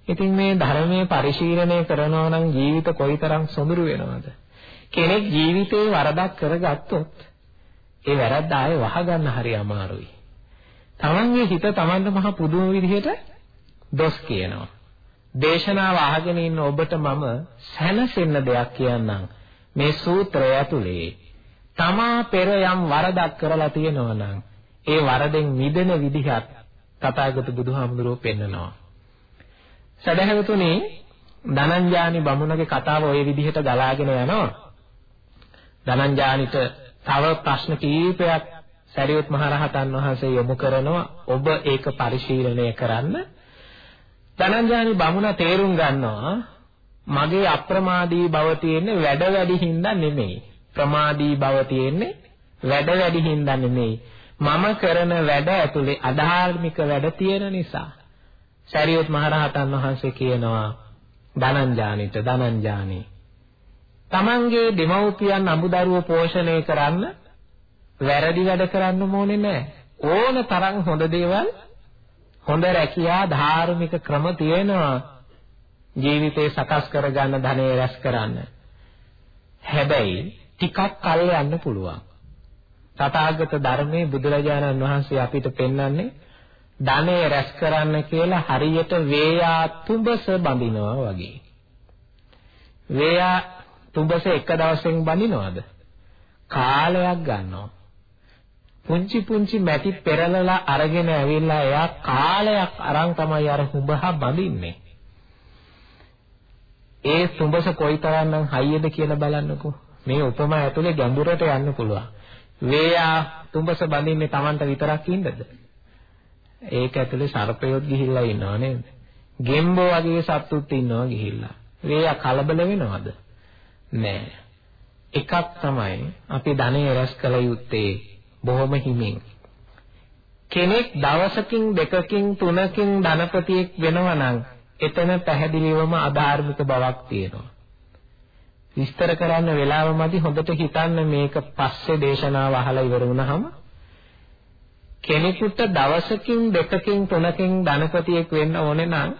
ඉතින් මේ ධර්මයේ පරිශීලනය කරනවා නම් ජීවිත කොයිතරම් සොඳුරු වෙනවද? කෙනෙක් ජීවිතේ වරදක් කරගත්තොත් ඒ වැරද්ද ආයේ වහගන්න හරි අමාරුයි. තමන්ගේ හිත තමන්ට මහ පුදුම විදිහට දොස් කියනවා. දේශනාව අහගෙන ඉන්න ඔබට මම සැනසෙන්න දෙයක් කියන්නම්. මේ සූත්‍රය ඇතුලේ තමා පෙර යම් වරදක් කරලා තියෙනවා නම් ඒ වරදෙන් මිදෙන විදිහත් තථාගත බුදුහාමුදුරුවෝ පෙන්නනවා. සදහැවතුනි ධනංජානි බමුණගේ කතාව ওই විදිහට ගලාගෙන යනවා. ධනංජානිට තව ප්‍රශ්න කීපයක් සරියුත් මහරහතන් වහන්සේ යොමු කරනවා ඔබ ඒක පරිශීලනය කරන්න ධනංජානි බමුණ තේරුම් ගන්නවා මගේ අප්‍රමාදී බව තියෙන්නේ වැඩ වැඩි හින්දා නෙමෙයි ප්‍රමාදී බව තියෙන්නේ වැඩ වැඩි හින්දා නෙමෙයි. මම කරන වැඩ ඇතුලේ අධාර්මික වැඩ තියෙන නිසා. සරියොත් මහරහතන් වහන්සේ කියනවා ධනංජානිට ධනංජානි. තමන්ගේ දෙමව්පියන් අමුදරුව පෝෂණය කරන්න වැරදි වැඩ කරන්න ඕනේ නැහැ. ඕන තරම් හොඳ දේවල් හොඳ රැකියා ධාර්මික ක්‍රම තියෙනවා ජීවිතේ සකස් කරගන්න ධනෙ රැස් කරන්න. හැබැයි ටිකක් කල් යන්න පුළුවන්. තථාගත ධර්මයේ බුදුරජාණන් වහන්සේ අපිට පෙන්වන්නේ ධනෙ රැස් කරන්න කියලා හරියට වේයා තුඹස බඳිනවා වගේ. වේයා තුඹස එක දවසෙන් බඳිනවද? කාලයක් ගන්නවා. පුංචි පුංචි මැටි පෙරලලා අරගෙන ඇවිල්ලා එයා කාලයක් අරන් තමයි අර හුඹහා බඳින්නේ. ඒ තුඹස කොයිතරම්නම් හයියද කියලා බලන්නකෝ. මේ උපමා ඇතුලේ ගැඹුරට යන්න පුළුවන්. වේයා තුඹස බඳින්නේ Tamanට විතරක් ඉන්නද? ඒක ඇතුලේ සර්පයොත් ගිහිල්ලා ඉන්නව නේද? ගෙම්බෝ වගේ සත්තුත් ඉන්නවා ගිහිල්ලා. වේයා කලබල වෙනවද? නෑ. එකක් තමයි අපි ධනෙ රැස් කළ යුත්තේ බොහොම හිමින්. කෙනෙක් දවසකින් දෙකකින් තුනකින් ධනපතියෙක් වෙනවා නම් එතන පැහැදිලිවම අධාර්මික බවක් තියෙනවා. විස්තර කරන්න වෙලාව මදි හොඳට හිතන්න මේක පස්සේ දේශනාව අහලා ඉවර වුණාම කෙනෙකුට දවසකින් දෙකකින් තුනකින් ධනපතියෙක් වෙන්න ඕනේ නම්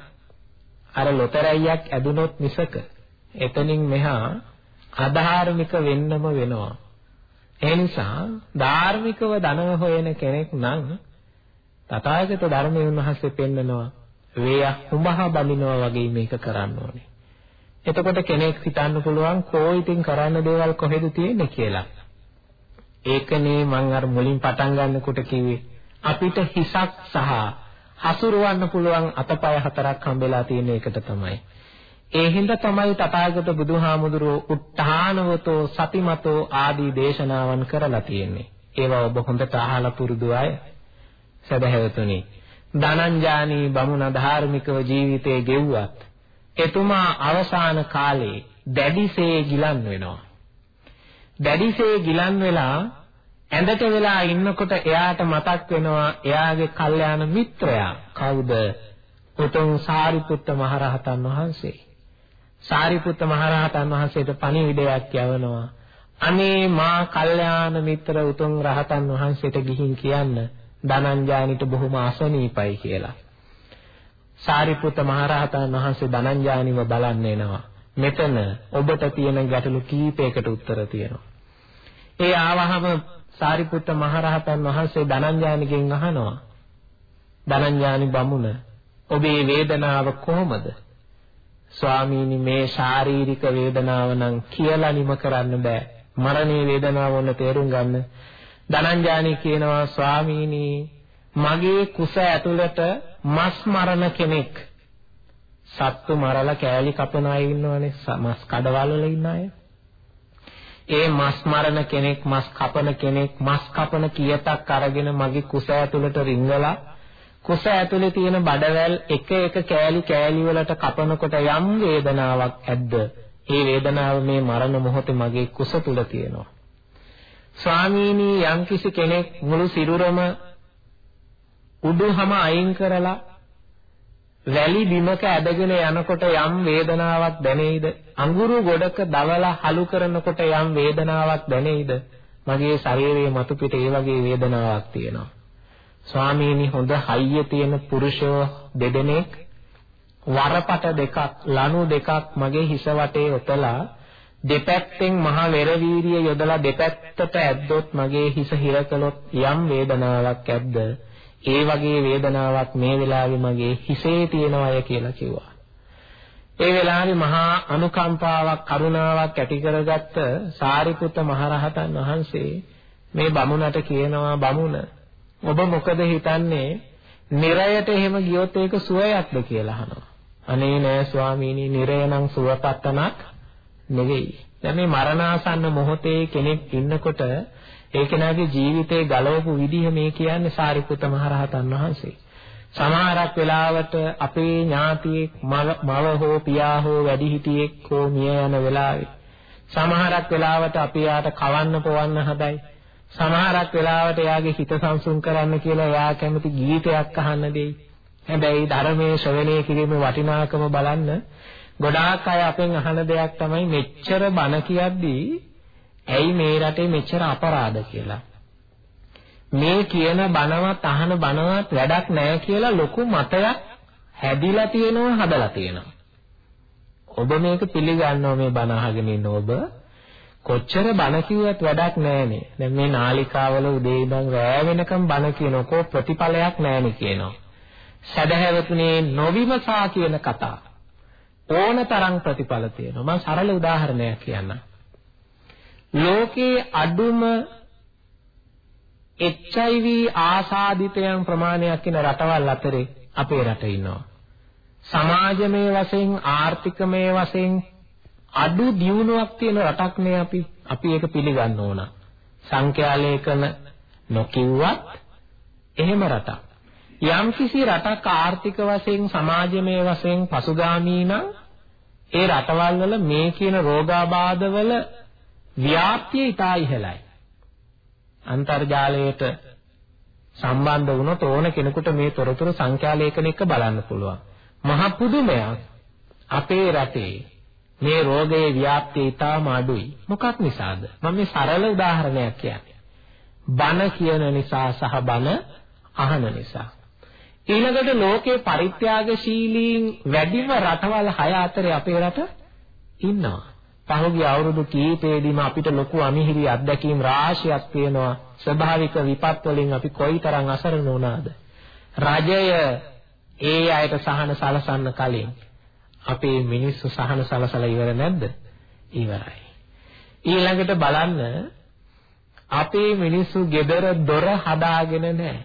අර ලොතරැයියක් ඇදුනොත් මිසක එතනින් මෙහා අධාර්මික වෙන්නම වෙනවා. ඒ නිසා ධාර්මිකව ධනව හොයන කෙනෙක් නම් තථාගත ධර්මයේ උන්වහන්සේ පෙන්නනවා වේය හුඹහ බඳිනවා වගේ මේක කරන්න ඕනේ. එතකොට කෙනෙක් හිතන්න පුළුවන් කෝ ඉතින් කරන්න දේවල් කොහෙද තියෙන්නේ කියලා. ඒකනේ මම අර මුලින් පටන් ගන්නකොට කිව්වේ අපිට හිසක් සහ හසුරවන්න පුළුවන් අතපය හතරක් හම්බෙලා තියෙන එකට තමයි. ඒ හින්දා තමයි තථාගත බුදුහාමුදුරුවෝ උත්හානවතෝ සතිමතෝ ආදී දේශනාවන් කරලා තියෙන්නේ. ඒවා ඔබ හොඳට අහලා පුරුදු අය. සදහැවතුනි ධනංජානී බමුණ ධාර්මිකව ජීවිතේ ගෙව්වත් එතුමා අවසාන කාලේ දැඩිසේ ගිලන් වෙනවා. දැඩිසේ ගිලන් වෙලා ඇඳට වෙලා ඉන්නකොට එයාට මතක් වෙනවා එයාගේ කල්යාණ මිත්‍රයා කවුද? උතුම් සාරිපුත්ත මහරහතන් වහන්සේ. සාරිපුත්ත මහරහතන් වහන්සේට පණිවිඩයක් යවනවා. අනේ මා කල්යාණ මිත්‍ර උතුම් රහතන් වහන්සේට ගිහින් කියන්න ධනංජානිට බොහොම අසනීපයි කියලා. සාරිපුත්ත මහරහතන් වහන්සේ ධනංජානිව බලන්න එනවා. මෙතන ඔබට තියෙන ගැටලු කීපයකට උත්තර තියෙනවා. ඒ ආවහම සාරිපුත්ත මහරහතන් වහන්සේ ධනංජානිගෙන් අහනවා. ධනංජානි බමුණ ඔබේ වේදනාව කොහොමද? ස්වාමීනි මේ ශාරීරික වේදනාව නම් කියලා නිම කරන්න බෑ. මරණයේ වේදනාව වොන්න තේරුම් ගන්න. ධනංජානි කියනවා ස්වාමීනි මගේ කුස ඇතුළට මස් මරණ කෙනෙක් සත්තු මරලා කෑලි කපන අය ඉන්නවනේ මස් කඩවල වල ඉන්න අය ඒ මස් මරණ කෙනෙක් මස් කපන කෙනෙක් මස් කපන කියතක් අරගෙන මගේ කුස ඇතුළට රිංගලා කුස ඇතුලේ තියෙන බඩවැල් එක එක කෑලි කෑලි වලට කපනකොට යම් වේදනාවක් ඇද්ද ඒ වේදනාව මේ මරණ මොහොතේ මගේ කුස තුල තියෙනවා ස්වාමීනි යම්කිසි කෙනෙක් මුළු සිරුරම උඩුහම අයින් කරලා වැලි බිමක ඇදගෙන යනකොට යම් වේදනාවක් දැනෙයිද? අඟුරු ගොඩක දවලා හලු කරනකොට යම් වේදනාවක් දැනෙයිද? මගේ ශරීරයේ මතු පිට ඒ වගේ වේදනාවක් තියෙනවා. ස්වාමීනි හොඳ හයිය තියෙන පුරුෂයෝ දෙදෙනෙක් වරපට දෙකක් ලනු දෙකක් මගේ හිස වටේ ඔතලා දෙපැත්තෙන් මහ වෙර වීර්ය යොදලා දෙපැත්තට ඇද්දොත් මගේ හිස හිර කළොත් යම් වේදනාවක් ඇද්ද ඒ වගේ වේදනාවක් මේ වෙලාවේ මගේ හිසේ තියෙනවය කියලා කිව්වා. ඒ වෙලාවේ මහා අනුකම්පාවක් කරුණාවක් ඇති කරගත්ත සාරිපුත්ත මහරහතන් වහන්සේ මේ බමුණට කියනවා බමුණ ඔබ මොකද හිතන්නේ නිරයට එහෙම ගියොත් ඒක සුවයක්ද කියලා අහනවා. අනේ නෑ ස්වාමීනි නිරය නම් සුවපත්තනක් නෙවෙයි. දැන් මේ මරණාසන්න මොහොතේ කෙනෙක් ඉන්නකොට ඒ කෙනාගේ ජීවිතේ ගලවපු විදිහ මේ කියන්නේ සාරිපුත මහරහතන් වහන්සේ. සමහරක් වෙලාවට අපේ ඥාතියෙක් මව හෝ පියා හෝ වැඩිහිටියෙක් හෝ මිය යන වෙලාවේ සමහරක් වෙලාවට අපි යාට කවන්න පොවන්න හදයි. සමහරක් වෙලාවට එයාගේ හිත සංසුන් කරන්න කියලා එයා කැමති ගීතයක් අහන්න දෙයි. හැබැයි ධර්මයේ ශ්‍රවණය කිරීමේ වටිනාකම බලන්න ගොඩාක් අය අපෙන් අහන දෙයක් තමයි මෙච්චර බණ කියද්දී ඇයි මේ රටේ මෙච්චර අපරාධ කියලා. මේ කියන බණවත් අහන බණවත් වැඩක් නැහැ කියලා ලොකු මතයක් හැදිලා තියෙනවා හදලා තියෙනවා. ඔබ මේක පිළිගන්නව මේ බණ අහගෙන ඉන්න ඔබ කොච්චර බණ කිව්වත් වැඩක් නැහැනේ. දැන් මේ නාලිකාවල උදේ ඉඳන් රෑ වෙනකම් බණ කියනකෝ ප්‍රතිඵලයක් නැහැනේ කියනවා. සදහැවතුනේ නොවිමසා කියන කතා ඕනතරම් ප්‍රතිඵල තියෙනවා. මම සරල උදාහරණයක් කියන්නම්. ලෝකේ අඩුම HIV ආසාදිතයන් ප්‍රමාණයක් ඉන රටවල් අතරේ අපේ රට ඉන්නවා. සමාජමය වශයෙන් ආර්ථිකමය වශයෙන් අඩු දියුණුවක් තියෙන රටක් නේ අපි අපි ඒක පිළිගන්න ඕන. සංඛ්‍යාලේඛන නොකියුවත් එහෙම රටක්. යම්කිසි රටක් ආර්ථික වශයෙන් සමාජමය වශයෙන් පසුගාමී නම් ඒ රටවල් වල මේ කියන රෝගාබාධ වල ව්‍යාප්තිය ඉතා ඉහළයි. අන්තර්ජාලයට සම්බන්ධ වුණොත් ඕන කෙනෙකුට මේ තොරතුරු සංඛ්‍යාලේඛන එක බලන්න පුළුවන්. මහ පුදුමයක් අපේ රටේ මේ රෝගයේ ව්‍යාප්තිය ඉතාම අඩුයි. මොකක් නිසාද? මම මේ සරල උදාහරණයක් කියන්නේ. බන කියන නිසා සහ බන අහන නිසා. ඊළඟට ලෝකේ පරිත්‍යාගශීලීන් වැඩිම රටවල් 6 අතරේ අපේ රට ඉන්නවා. පහුගිය අවුරුදු කීපෙදීම අපිට ලොකු අමිහිරි අත්දැකීම් රාශියක් තියෙනවා. ස්වභාවික විපත් වලින් අපි කොයිතරම් අසරණ වුණාද? රජය ඒ අයට සහන සලසන්න කලින් අපේ මිනිස්සු සහන සලසලා ඉවර නැද්ද? ඉවරයි. ඊළඟට බලන්න අපේ මිනිස්සු gedara දොර හදාගෙන නැහැ.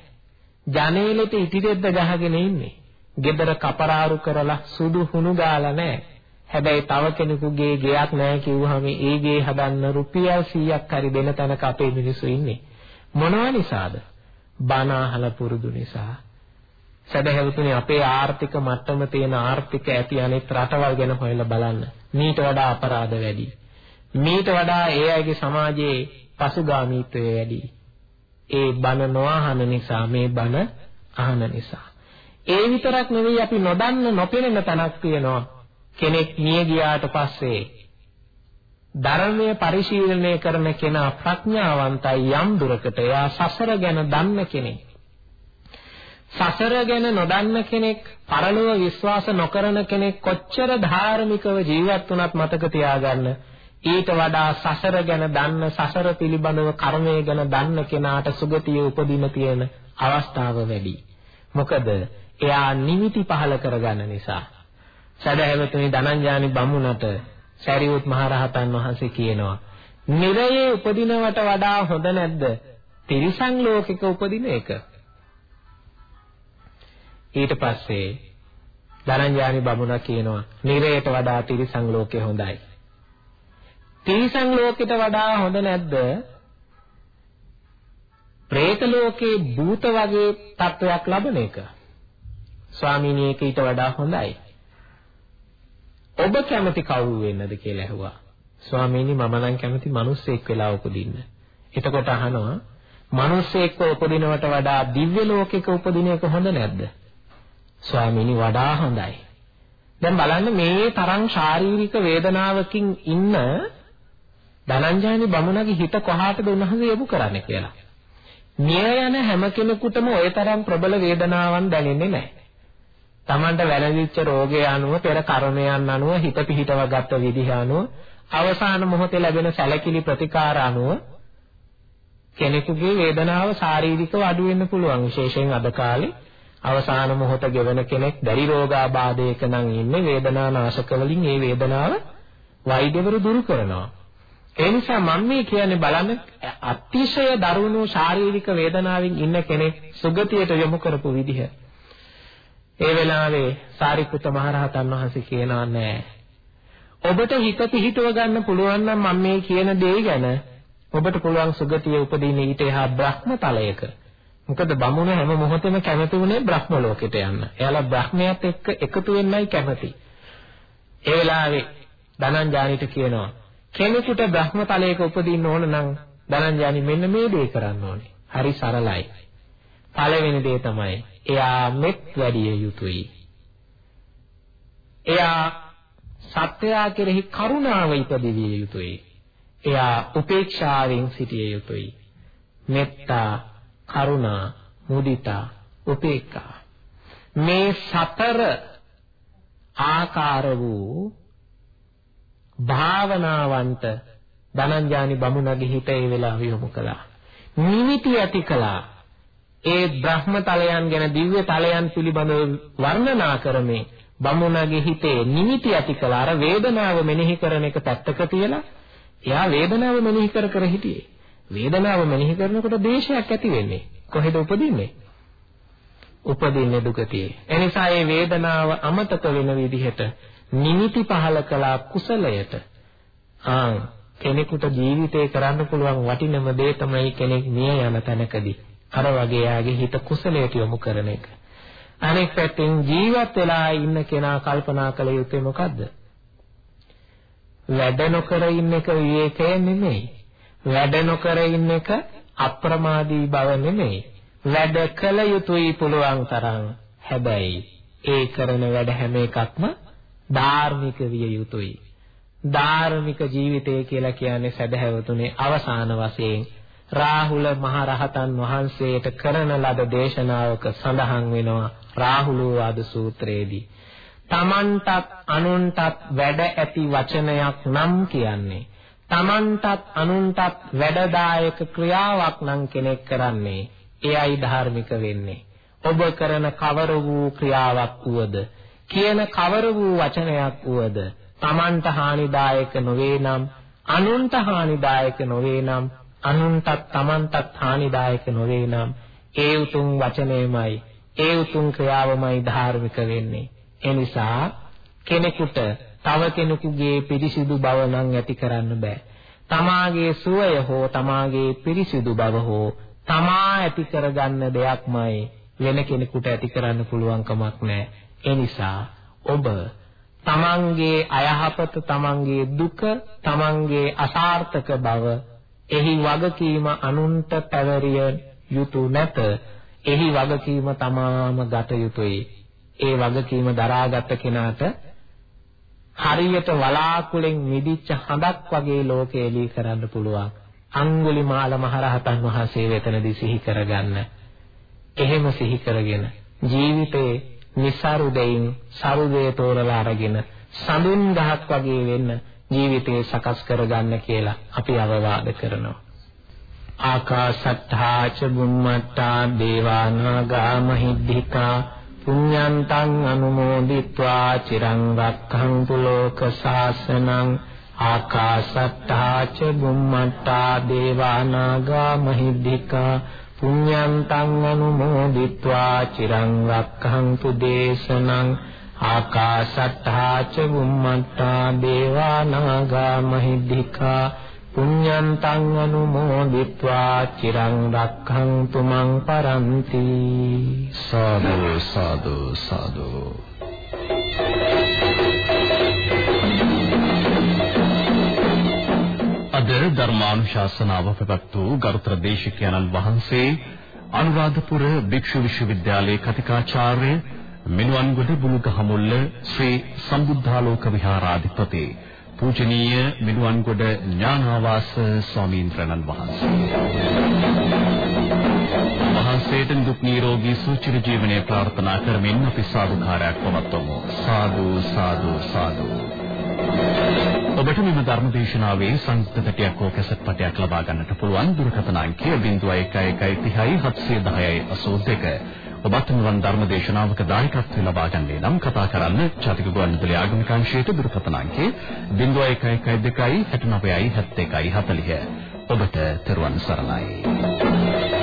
ජනේලෙට ඉටිරෙද්ද ගහගෙන ඉන්නේ. gedara කපරාරු කරලා සුදු හුණු ගාලා නැහැ. හැබැයි තව කෙනෙකුගේ ගෙයක් නැහැ කිව්වහම ඒ ගේ හදන්න රුපියල් 100ක් හරි දෙන තැනක අපේ මිනිස්සු ඉන්නේ. මොනවා නිසාද? බණ අහලා පුරුදු නිසා. සැබෑවතුනේ අපේ ආර්ථික මට්ටම තියෙන ආර්ථික ඇති අනෙක් රටවල් ගැන හොයලා බලන්න. මීට වඩා අපරාධ වැඩි. මීට වඩා ඒ අයගේ සමාජයේ පසුගාමීත්වය වැඩි. ඒ බන නොඅහන නිසා මේ බන අහන නිසා. ඒ විතරක් නෙවෙයි අපි නොදන්න නොපෙනෙන තැනක් තියෙනවා. කෙනෙක් මිය ගියාට පස්සේ ධර්මය පරිශීලනය කරන කෙනා ප්‍රඥාවන්තයි යම් දුරකට එයා සසර ගැන දන්න කෙනෙක්. සසර ගැන නොදන්න කෙනෙක්, පරලොව විශ්වාස නොකරන කෙනෙක් කොච්චර ධාර්මිකව ජීවත් වුණත් මතක තියාගන්න ඊට වඩා සසර ගැන දන්න සසර පිළිබඳව කර්මය ගැන දන්න කෙනාට සුගතිය උපදින තියෙන අවස්ථාව වැඩි. මොකද එයා නිමිති පහල කරගන්න නිසා. සදහැවතුනි ධනංජානි බමුණට සරියුත් මහරහතන් වහන්සේ කියනවා නිරයේ උපදිනවට වඩා හොඳ නැද්ද? තිරිසන් ලෝකෙක උපදින එක. ඊට පස්සේ ධනංජානි බමුණා කියනවා නිරයට වඩා තිරිසන් ලෝකේ හොඳයි. තිරිසන් ලෝකෙට වඩා හොඳ නැද්ද? പ്രേත ලෝකේ භූත වගේ තත්වයක් ලබන එක. ස්වාමීනි ඒක ඊට වඩා හොඳයි. ඔබ කැමති කවුරු වෙන්නද කියලා ඇහුවා. ස්වාමීනි මම නම් කැමති මිනිස්සෙක් වෙලා උපදින්න. එතකොට අහනවා මිනිස්සෙක්ව උපදිනවට වඩා දිව්‍ය ලෝකයක උපදින එක හොඳ නැද්ද? ස්වාමීනි වඩා හොඳයි. දැන් බලන්න මේ තරම් ශාරීරික වේදනාවකින් ඉන්න ධනංජයනි බමුණගේ හිත කොහාටද උන්වහන්සේ යොමු කරන්නේ කියලා. මිය යන හැම කෙනෙකුටම ওই තරම් ප්‍රබල වේදනාවක් දැනෙන්නේ නැහැ. Tamanට වැළඳිච්ච රෝගය අනුව පෙර කර්මයන් අනුව හිත පිහිටව ගත්ත විදිහ අනුව අවසාන මොහොතේ ලැබෙන සැලකිලි ප්‍රතිකාර අනුව කෙනෙකුගේ වේදනාව ශාරීරිකව අඩු වෙන්න පුළුවන් විශේෂයෙන් අද කාලේ අවසාන මොහොත ගෙවන කෙනෙක් දැඩි රෝගාබාධයක නම් ඉන්නේ වේදනා නාශක වලින් මේ වේදනාව වෛද්‍යවරු දුරු කරනවා ඒ නිසා මම මේ කියන්නේ බලන්න අතිශය දරුණු ශාරීරික වේදනාවෙන් ඉන්න කෙනෙක් සුගතියට යොමු කරපු විදිහ. ඒ වෙලාවේ සාරිපුත්ත මහරහතන් වහන්සේ කියනවා නෑ. ඔබට හිත පිහිටව ගන්න පුළුවන් නම් මම මේ කියන දේ ගැන ඔබට පුළුවන් සුගතිය උපදින ඊට එහා බ්‍රහ්ම තලයක. මොකද බමුණ හැම මොහොතෙම කැමති වුණේ බ්‍රහ්ම ලෝකෙට යන්න. එයාලා බ්‍රහ්මයාත් එක්ක එකතු වෙන්නයි කැමති. ඒ වෙලාවේ ධනංජානිට කියනවා කෙනෙකුට බ්‍රහ්මතලයක උපදින්න ඕන නම් ධනංජානි මෙන්න මේ දේ කරන්න ඕනේ. හරි සරලයි. පළවෙනි දේ තමයි එයා මෙත් වැඩි යුතුයි. එයා සත්‍යයා කෙරෙහි කරුණාව ඉපදවිය යුතුයි. එයා උපේක්ෂාවෙන් සිටිය යුතුයි. මෙත්තා, කරුණා, මුදිතා, උපේක්ඛා. මේ සතර ආකාර වූ භාවනාවන්ට ධනංජානි බමුණගේ හිත ඒ වෙලාව යොමු කළා. නිමිති ඇති කළා. ඒ බ්‍රහ්ම තලයන් ගැන දිව්‍ය තලයන් පිළිබඳව වර්ණනා කරමින් බමුණගේ හිතේ නිමිති ඇති කළා. අර වේදනාව මෙනෙහි කරන එක පැත්තක තියලා එයා වේදනාව මෙනෙහි කර කර හිටියේ. වේදනාව මෙනෙහි කරනකොට දේශයක් ඇති වෙන්නේ. කොහෙද උපදින්නේ? උපදින්නේ දුකතියේ. එනිසා මේ වේදනාව අමතක වෙන විදිහට නිමිති පහල කළා කුසලයට. ආ කෙනෙකුට ජීවිතේ කරන්න පුළුවන් වටිනම දේ තමයි කෙනෙක් මිය යන තැනකදී අර වගේ යාගේ හිත කුසලයට යොමු කරන එක. අනෙක් පැත්තෙන් ජීවත් වෙලා ඉන්න කෙනා කල්පනා කළ යුත්තේ මොකද්ද? වැඩ නොකර ඉන්න එක විවේකය නෙමෙයි. වැඩ නොකර ඉන්න එක අප්‍රමාදී බව නෙමෙයි. වැඩ කළ යුතුයි පුළුවන් තරම්. හැබැයි ඒ කරන වැඩ හැම එකක්ම ධාර්මික විය යුතුයි. ධාර්මික ජීවිතය කියලා කියන්නේ සදහැවතුනේ අවසාන වශයෙන් රාහුල මහරහතන් වහන්සේට කරන ලද දේශනාවක සඳහන් වෙනවා රාහුලෝවාද සූත්‍රයේදී තමන්ටත් අනුන්ටත් වැඩ ඇති වචනයක් නම් කියන්නේ තමන්ටත් අනුන්ටත් වැඩදායක ක්‍රියාවක් නම් කෙනෙක් කරන්නේ එයයි ධාර්මික වෙන්නේ. ඔබ කරන කවර වූ ක්‍රියාවක් වුවද කියන කවර වූ වචනයක් වුවද තමන්ට හානිදායක නොවේ නම් අනුන්ට හානිදායක නොවේ නම් අනුන්ටත් තමන්ටත් හානිදායක නොවේ නම් ඒ උතුම් වචනයමයි ඒ උතුම් ක්‍රියාවමයි ධාර්මික වෙන්නේ. ඒ නිසා කෙනෙකුට තව කෙනෙකුගේ පිරිසිදු බව නම් ඇති කරන්න බෑ. තමාගේ සුවය හෝ තමාගේ පිරිසිදු බව හෝ තමා ඇති කරගන්න දෙයක්මයි වෙන කෙනෙකුට ඇති කරන්න පුළුවන් කමක් නැහැ ඒ නිසා ඔබ තමන්ගේ අයහපත තමන්ගේ දුක තමන්ගේ අසාර්ථක බව එහි වගකීම අනුන්ට පැවරිය යුතු නැත. එහි වගකීම තමාම ගත යුතුයි. ඒ වගකීම දරාගත් කෙනාට හරියට වලාකුලෙන් මිදිච්ච හඳක් වගේ ලෝකේ එළී කරන්න පුළුවන්. අඟුලිමාල මහරහතන් වහන්සේ වෙතනදී සිහි කරගන්න. එහෙම සිහි කරගෙන ජීවිතේ નિસાරු දෙයින් සරුදේ තෝරලා අරගෙන සඳුන් ගහක් වගේ වෙන්න ජීවිතේ සකස් කරගන්න කියලා අපි අවවාද කරනවා. ආකාශත්තා ච බුම්මත්තා දේවානාගා මහිද්దికා පුඤ්ඤන්තං අනුමෝදිत्वा චිරං රක්ඛන්තු ලෝක සාසනං ආකාශත්තා ච බුම්මත්තා දේවානාගා මහිද්దికා පුඤ්ඤන්තං අනුමෝදිत्वा චිරං රක්ඛන්තු දේශනං ආකාශත්තා ච බුම්මත්තා දේවානාගා මහිද්దికා පුඤ්ඤන්තං අනුමෝදිත්වා චිරං රක්ඛන්තු මං පරන්ති. සාදු සාදු සාදු. අද ධර්මානුශාසනාව පැවැත් වූ ගරුතර දේශිකයන්න් වහන්සේ අනුරාධපුර භික්ෂු විශ්වවිද්‍යාලයේ කතිකාචාර්ය මිනුවන්ගොඩ බුලුගහමුල්ල ශ්‍රී සම්බුද්ධාලෝක විහාරාධිපති පූජනීය මිනුවන්ගොඩ ඥානාවාස ස්වාමීන් වහන්සේ. වහන්සේට දුක් නිරෝගී සුවචිර ජීවනයේ ප්‍රාර්ථනා කරමින් අපි සාදුකාරයක් පවත්වමු. සාදු සාදු සාදු. ඔබට මෙම ධර්ම දේශනාවේ සංස්කෘතටයක් හෝ කැසට් පටයක් ලබා ගන්නට පුළුවන් දුරකථන අංකය 011130 710 82 ඔබත් මෙවන් ධර්ම දේශනාවක දායකත්වය ලබා ගන්නේ නම් කතා කරන්න චාතික ගුවන්විදුලි ආගමික අංශයේ දුරකථන අංකය 0112 69 71 40 ඔබට තෙරුවන් සරණයි.